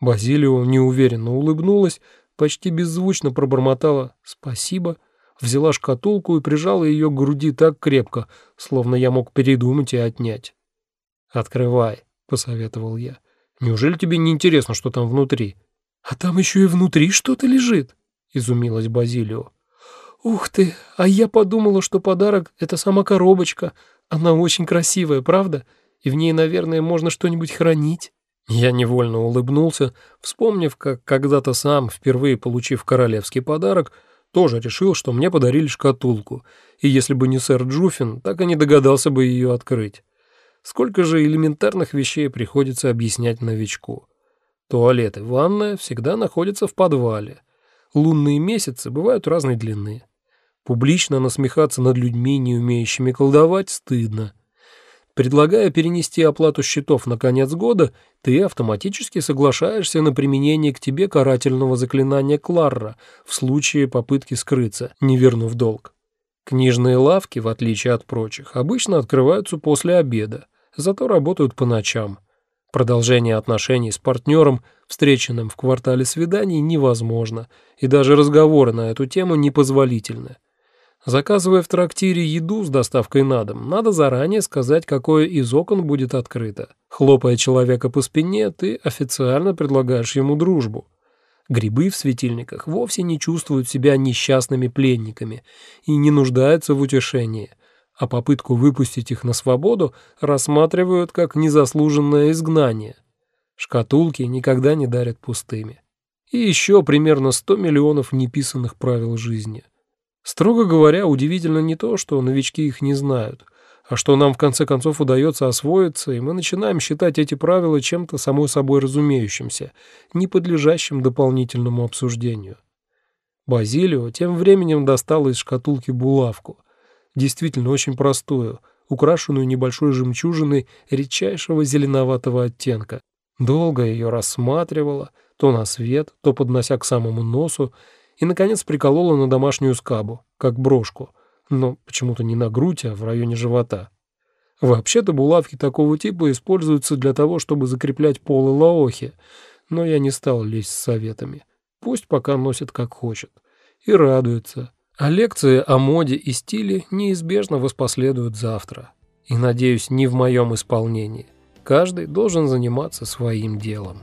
Базилио неуверенно улыбнулась, почти беззвучно пробормотала «спасибо», взяла шкатулку и прижала ее к груди так крепко, словно я мог передумать и отнять. «Открывай», — посоветовал я. «Неужели тебе не интересно, что там внутри?» «А там еще и внутри что-то лежит», — изумилась Базилио. «Ух ты, а я подумала, что подарок — это сама коробочка. Она очень красивая, правда? И в ней, наверное, можно что-нибудь хранить». Я невольно улыбнулся, вспомнив, как когда-то сам, впервые получив королевский подарок, тоже решил, что мне подарили шкатулку, и если бы не сэр Джуфин, так и не догадался бы ее открыть. Сколько же элементарных вещей приходится объяснять новичку. Туалет и ванная всегда находятся в подвале. Лунные месяцы бывают разной длины. Публично насмехаться над людьми, не умеющими колдовать, стыдно. Предлагая перенести оплату счетов на конец года, ты автоматически соглашаешься на применение к тебе карательного заклинания Кларра в случае попытки скрыться, не вернув долг. Книжные лавки, в отличие от прочих, обычно открываются после обеда, зато работают по ночам. Продолжение отношений с партнером, встреченным в квартале свиданий, невозможно, и даже разговоры на эту тему непозволительны. Заказывая в трактире еду с доставкой на дом, надо заранее сказать, какое из окон будет открыто. Хлопая человека по спине, ты официально предлагаешь ему дружбу. Грибы в светильниках вовсе не чувствуют себя несчастными пленниками и не нуждаются в утешении, а попытку выпустить их на свободу рассматривают как незаслуженное изгнание. Шкатулки никогда не дарят пустыми. И еще примерно 100 миллионов неписанных правил жизни – Строго говоря, удивительно не то, что новички их не знают, а что нам в конце концов удается освоиться, и мы начинаем считать эти правила чем-то само собой разумеющимся, не подлежащим дополнительному обсуждению. Базилио тем временем достал из шкатулки булавку, действительно очень простую, украшенную небольшой жемчужиной редчайшего зеленоватого оттенка. Долго ее рассматривала, то на свет, то поднося к самому носу, и, наконец, приколола на домашнюю скабу, как брошку, но почему-то не на грудь, а в районе живота. Вообще-то булавки такого типа используются для того, чтобы закреплять полы лаохи, но я не стал лезть с советами. Пусть пока носит как хочет. И радуется. А лекции о моде и стиле неизбежно воспоследуют завтра. И, надеюсь, не в моем исполнении. Каждый должен заниматься своим делом.